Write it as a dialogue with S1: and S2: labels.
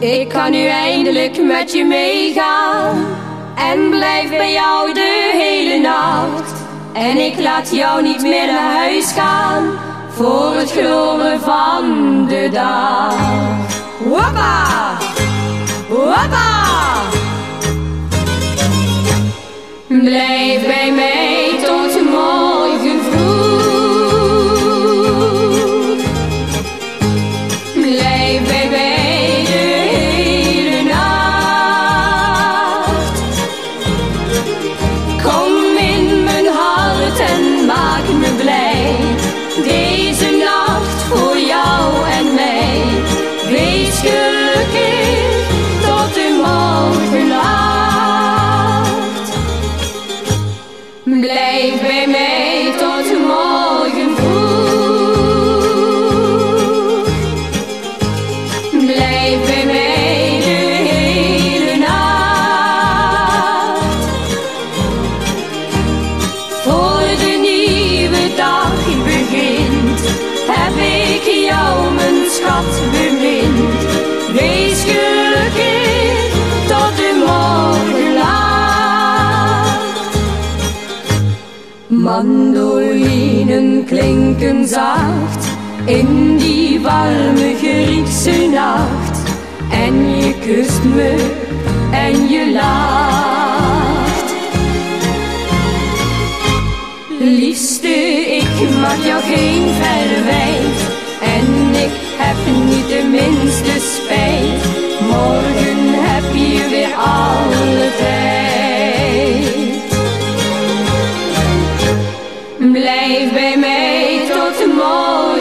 S1: Ik kan nu eindelijk met je meegaan en blijf bij jou de hele nacht. En ik laat jou niet meer naar huis gaan voor het gloren van de dag. Wappa! Wappa! Blijf bij mij tot morgen vroeg. Blijf bij Blijf bij mij Mandolinen klinken zacht in die warme Griekse nacht. En je kust me en je lacht. Liefste, ik mag jou geen verwijt. En ik heb niet de minste Leef bij mij tot de morgen.